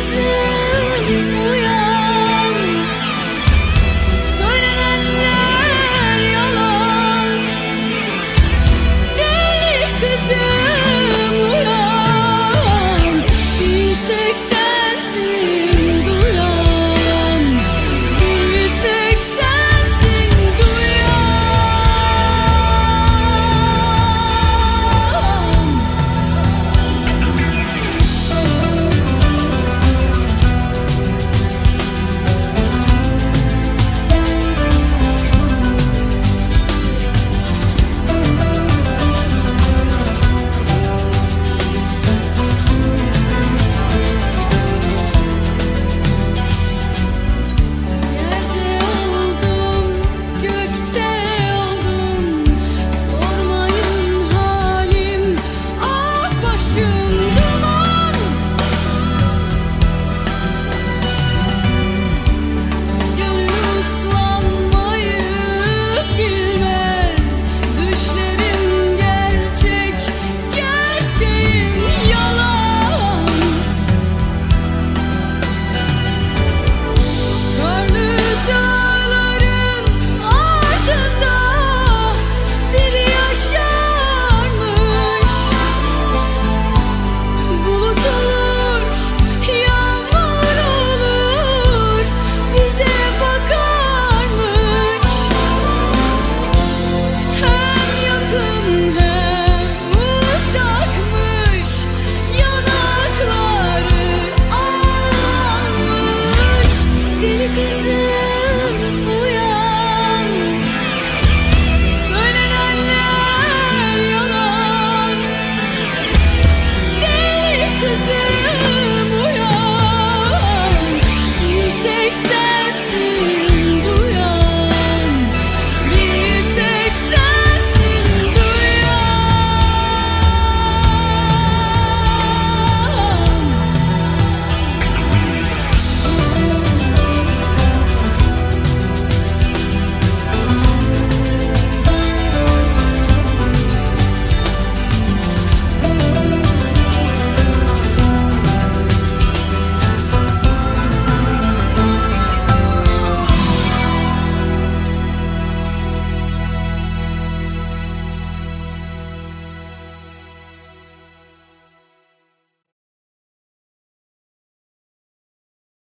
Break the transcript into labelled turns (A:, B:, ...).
A: This room, we